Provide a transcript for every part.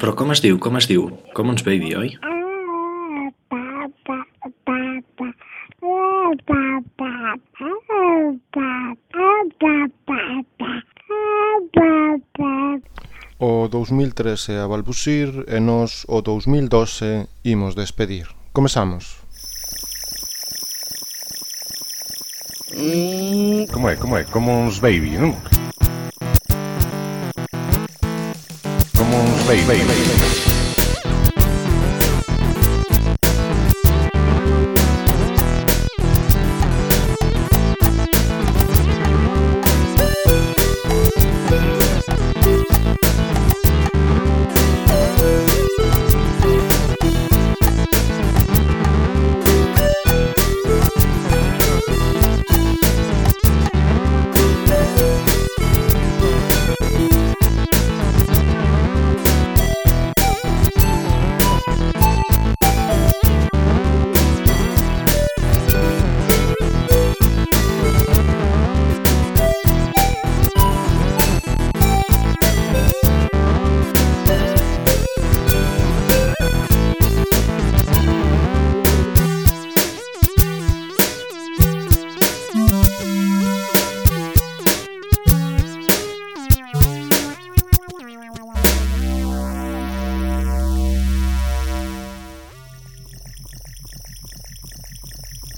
Però com es diu, com es diu? Commons Baby, oi? O 2013 a balbucir e nos o 2012 imos despedir. Comezamos. Como é, como é? Commons Baby, non? Baby.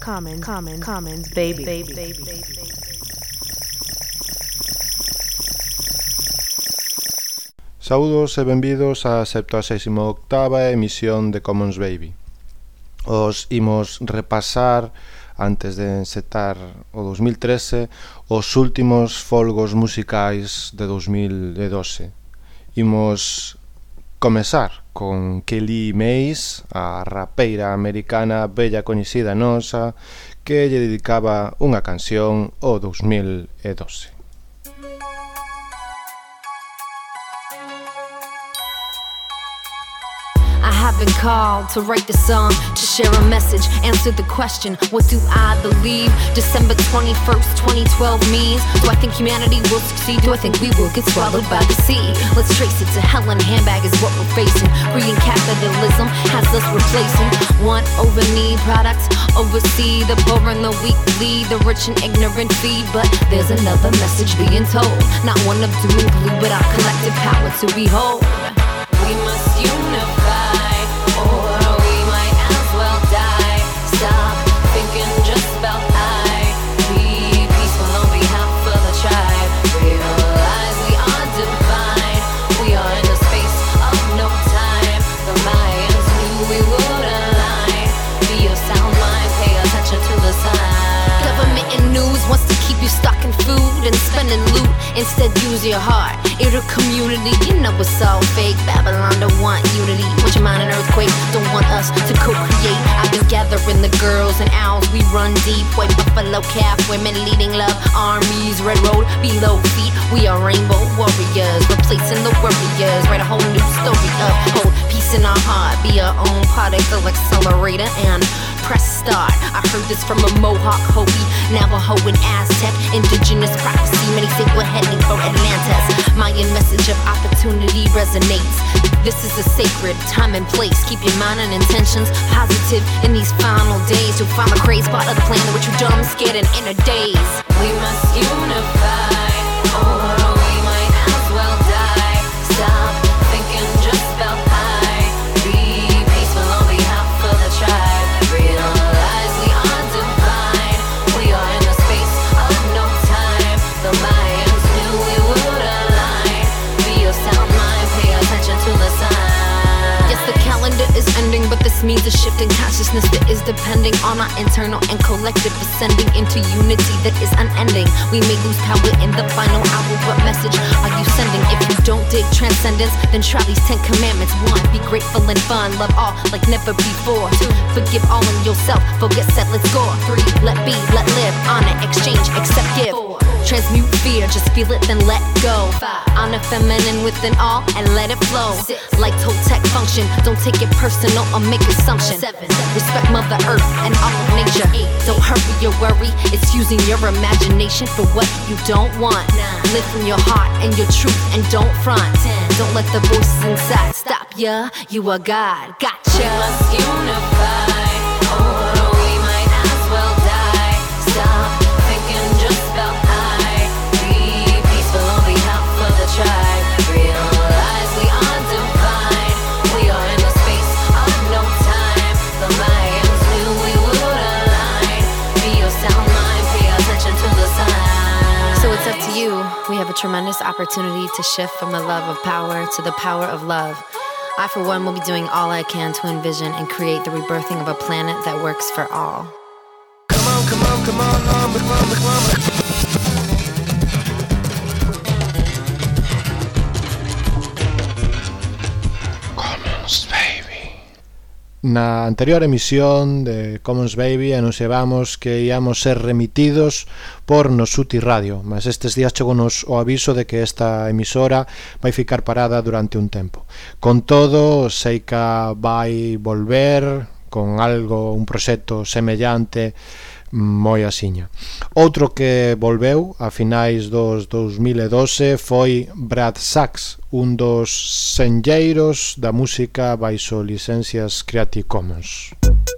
common, common, commons, baby, baby, baby, baby. Saudos e benvidos á 78ª emisión de Commons Baby. Os imos repasar antes de encetar o 2013 os últimos folgos musicais de 2012. Imos comezar con Kelly Mays, a rapeira americana bella coñecida nosa, que lle dedicaba unha canción o 2012. I've been called to write the song, to share a message, answer the question, what do I believe? December 21st, 2012 means, do I think humanity will succeed? Do I think we will get swallowed by the sea? Let's trace it to hell and a handbag is what we're facing. Green capitalism has us replacing want over need products, oversee the poor and the weak, lead the rich and ignorant feed. But there's another message being told, not one of doom and gloom, but our collective power to behold. Use your heart. It'll community, you know it's all fake. Babylon don't want unity. Want your mind an earthquake, don't want us to co-create. I've been gathering the girls and owls, we run deep. White buffalo calf, women leading love, armies, red road, below feet. We are rainbow warriors, replacing the warriors. Write a whole new story up. hold peace in our heart. Be our own particle accelerator and start. I heard this from a Mohawk, Hopi, Navajo, and Aztec. Indigenous prophecy, many think we're heading for Atlantis. Mayan message of opportunity resonates. This is a sacred time and place. Keep your mind and intentions positive in these final days. You'll find the crazy part of the plan which you dumb, scared, and in a daze. We must unify. Oh. This means a shift in consciousness that is depending on our internal and collective ascending into unity that is unending. We may lose power in the final hour. What message are you sending? If you don't dig transcendence, then try these Ten Commandments. One, be grateful and fun. Love all like never before. Two, forgive all in yourself. Forget, set, let's go. Three, let be, let live, honor, exchange, accept, give transmute fear. Just feel it, then let go. Honor feminine within all and let it flow. Like Toltec function, don't take it personal or make assumptions. Respect Mother Earth and all of nature. Don't hurry your worry, it's using your imagination for what you don't want. Live from your heart and your truth and don't front. Don't let the voices inside stop ya. You are God, gotcha. We must unify. you, we have a tremendous opportunity to shift from the love of power to the power of love. I, for one, will be doing all I can to envision and create the rebirthing of a planet that works for all. Come on, come on, come on, come on, come on, come on. Na anterior emisión de Commons Baby anunciábamos que íamos ser remitidos por Nosuti Radio, mas estes días chegonos o aviso de que esta emisora vai ficar parada durante un tempo. Con todo, sei que vai volver con algo, un proxecto semellante moi asiña. Outro que volveu a finais dos 2012 foi Brad Sachs, un dos senlleiros da música baixo licencias Creative Commons. Música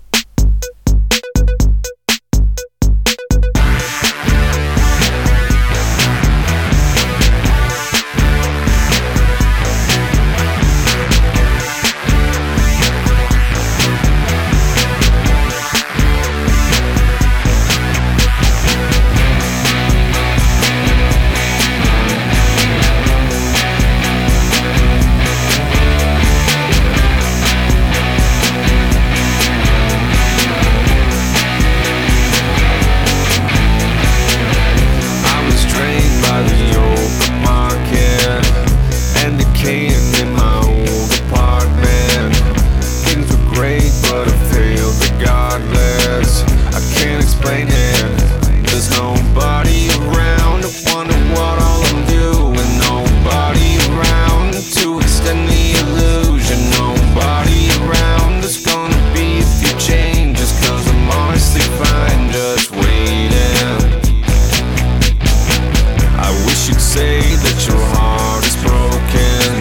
say that your heart is broken.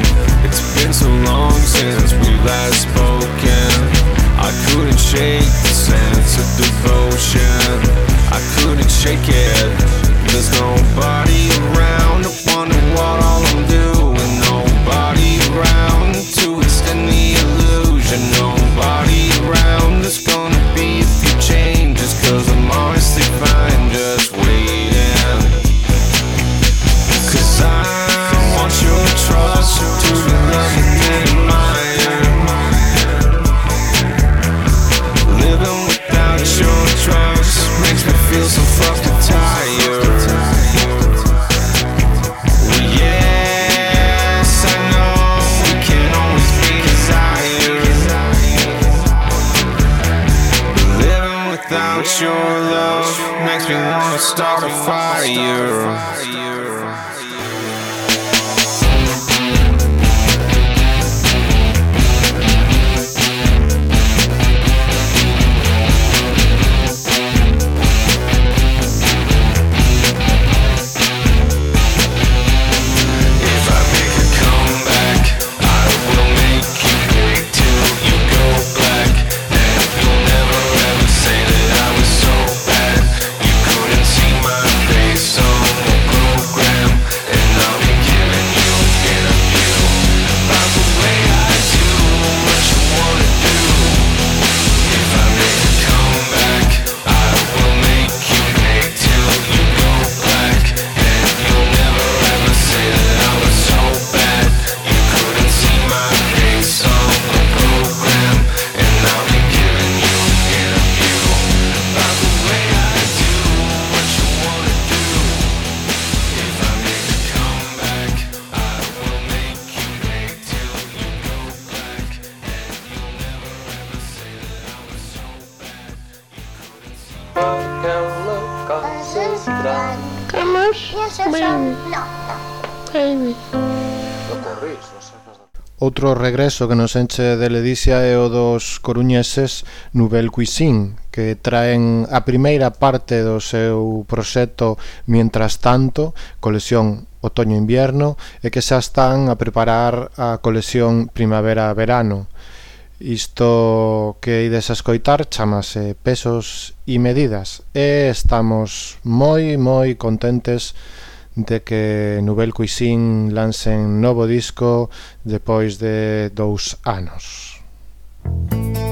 It's been so long since we last spoke. you. anos? Yes, yes, Outro regreso que nos enche de ledicia é o dos coruñeses Nouvelle Cuisine, que traen a primeira parte do seu proxecto Mientras tanto, colección Otoño-Invierno, e que xa están a preparar a colección Primavera-Verano. Isto que ides a escoitar chamase Pesos e Medidas e estamos moi moi contentes de que Nubel Cuisín lancen novo disco depois de dous anos. Música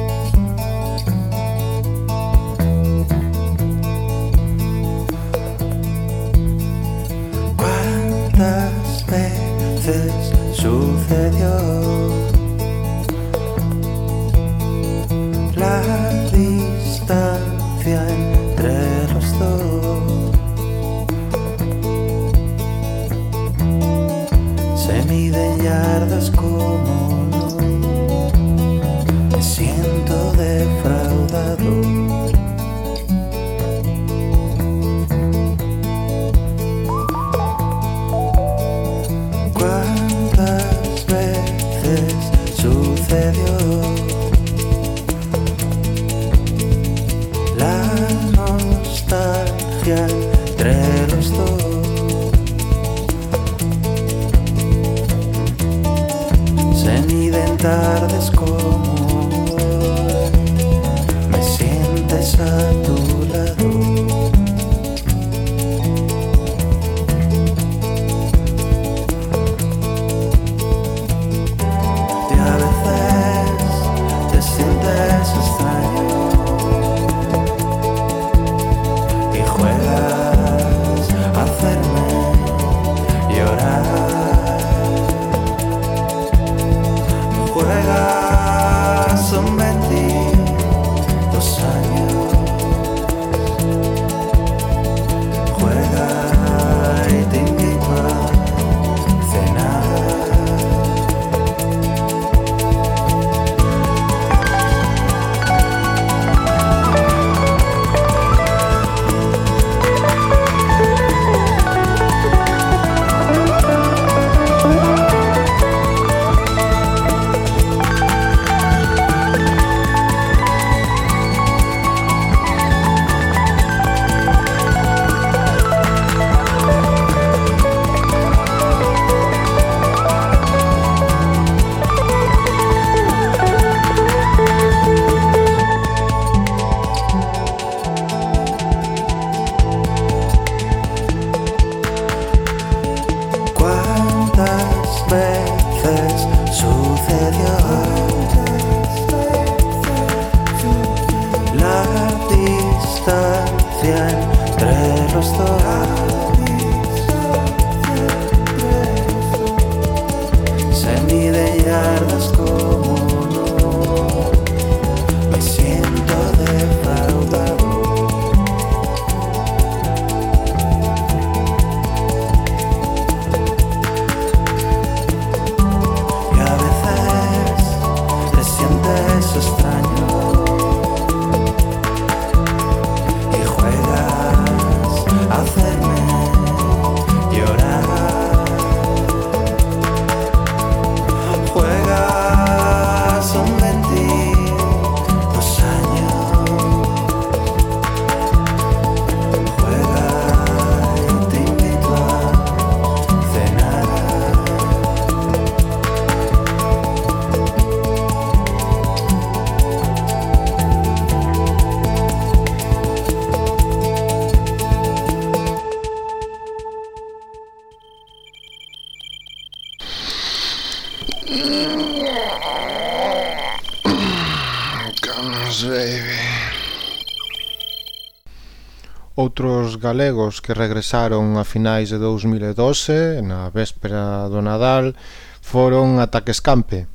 Outros galegos que regresaron a finais de 2012, na véspera do Nadal, foron Ataque Escampe,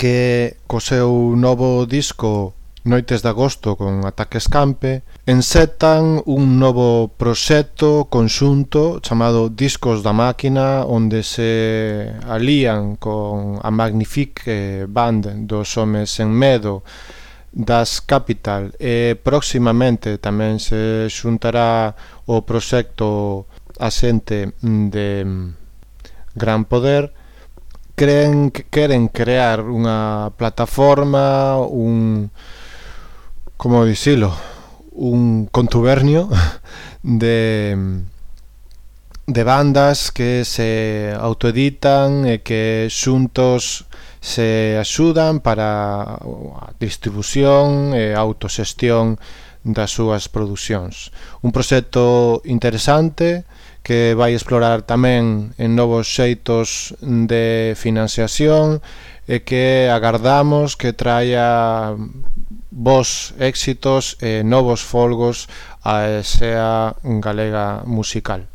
que co seu novo disco Noites de Agosto con Ataque Escampe, encetan un novo proxecto conxunto chamado Discos da Máquina, onde se alían con a Magnifique Band dos Homes en Medo, das Capital. E próximamente tamén se xuntará o proxecto asente de mm, Gran Poder. Creen que queren crear unha plataforma un como dicilo un contubernio de de bandas que se autoeditan e que xuntos se axudan para a distribución e autoxestión das súas producións. Un proxecto interesante que vai explorar tamén en novos xeitos de financiación e que agardamos que traia vos éxitos e novos folgos a esea galega musical.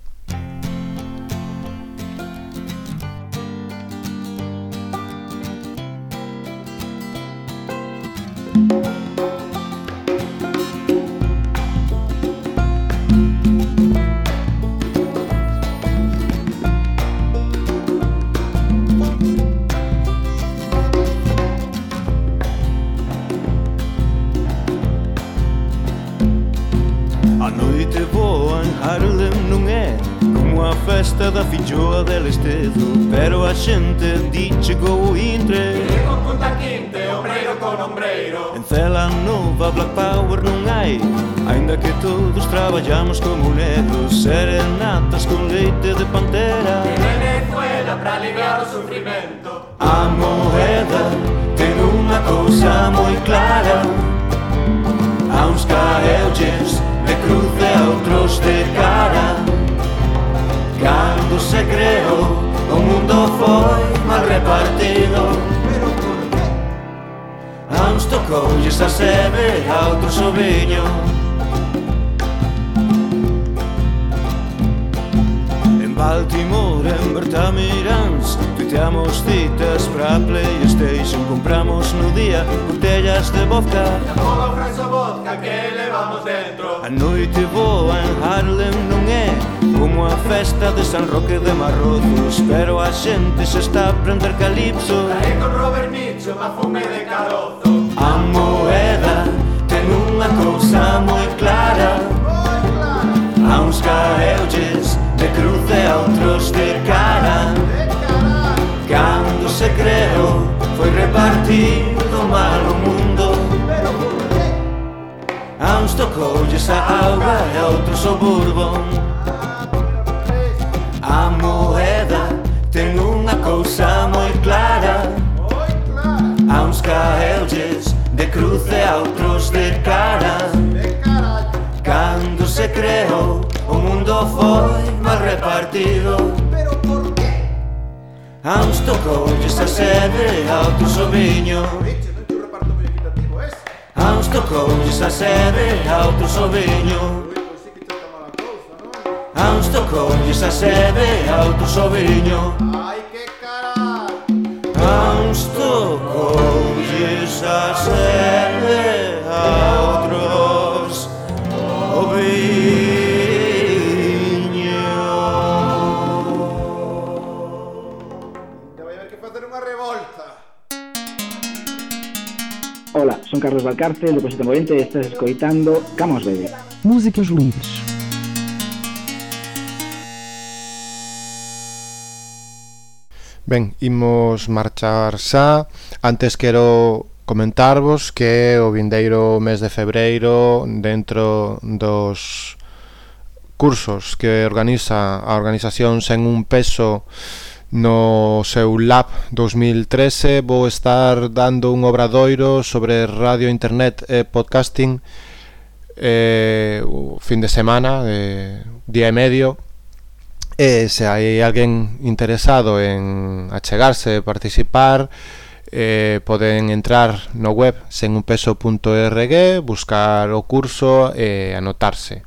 xente Di chegou o Intre. Con punta quinte, ombreiro con ombreiro En Cela Nova Black Power non hai. Ainda que todos traballamos como negros Serenatas con leite de pantera. De Venezuela para aliviar o sufrimento. A moeda ten unha cousa moi clara. A uns caeulles de cruce a outros de cara. Cando se creou O mundo foi mal repartido Pero por que? A uns tocoulles a seme, a outros o viño Al timore Bertamirans Tuiteamos citas pra Playstation Compramos no día botellas de vodka. E bola franza vodka que levamos dentro A noite boa en Harlem non é Como a festa de San Roque de Marrozos Pero a xente se está a prender calipso. Daré con Robert Mitchum a fume de carozo. Tocoulles a auga e a outros o bourbon A moeda ten unha cousa moi clara. A uns caeulles de cruce a outros de cara. Cando se creou o mundo foi mal repartido. A uns tocoulles a sede e a outros o viño tocoulle a sede, a outros o viño. A uns tocoulle a sede, a outros o viño. Ai, que! A uns tocoulle a sede. Son Carlos Valcarce, do Poxito Movente, estás escoitando Camos Bebe. Músicas livres. Ben, imos marchar xa. Antes quero comentarvos que o vindeiro mes de febreiro dentro dos cursos que organiza a organización sen un peso No seu Lab 2013 vou estar dando un obradoiro sobre radio, internet e podcasting eh, o fin de semana, eh, día e medio. E se hai alguén interesado en achegarse, participar, eh, poden entrar no web senunpeso.org, buscar o curso e eh, anotarse.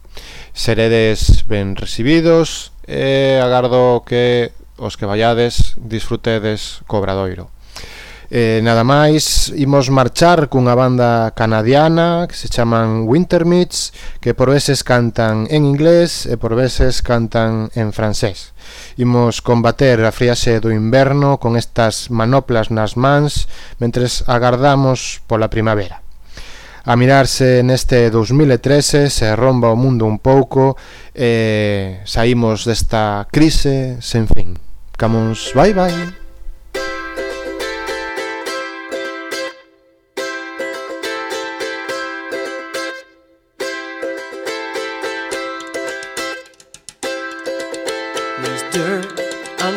Seredes ben recibidos e eh, agardo que os que vallades disfrutedes cobradoiro. Eh, nada máis, imos marchar cunha banda canadiana que se chaman Wintermits que por veces cantan en inglés e por veces cantan en francés. Imos combater a fríase do inverno con estas manoplas nas mans mentres agardamos pola primavera. A mirarse neste 2013 se romba o mundo un pouco e eh, saímos desta crise sen fin. Camus, bye bye.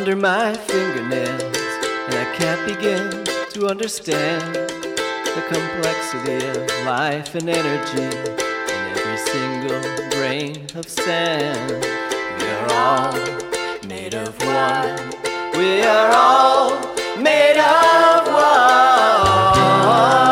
under my fingernails, and I can't begin to understand the complexity of life and energy in every single grain of sand. We are all made of one. We're all made of wood.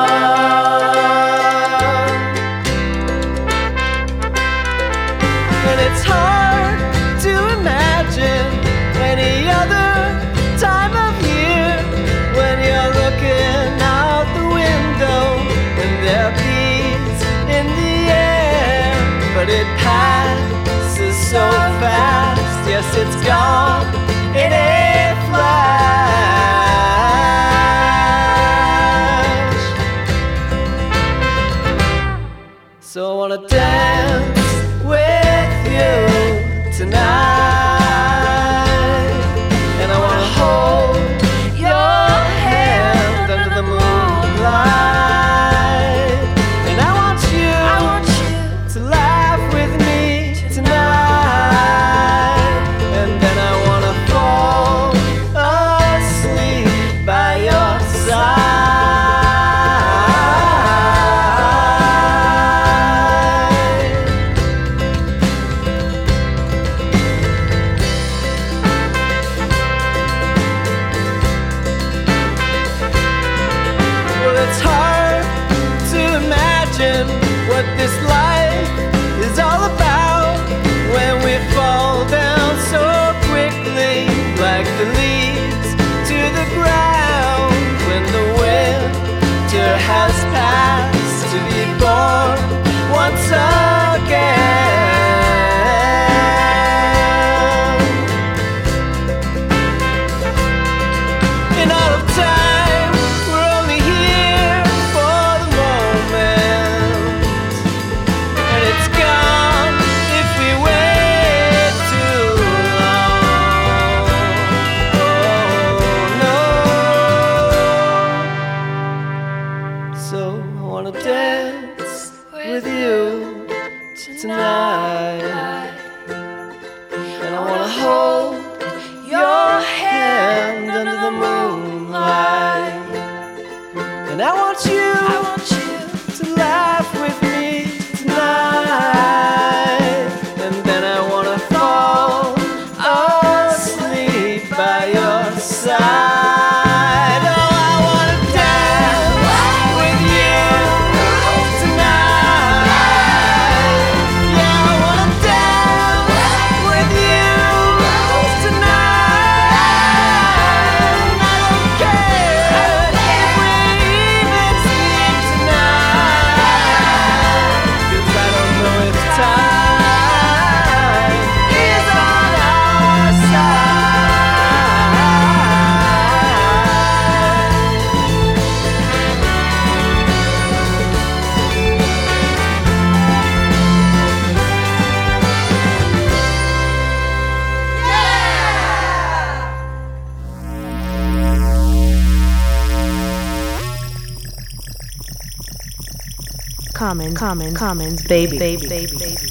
common common commons baby baby baby. Baby.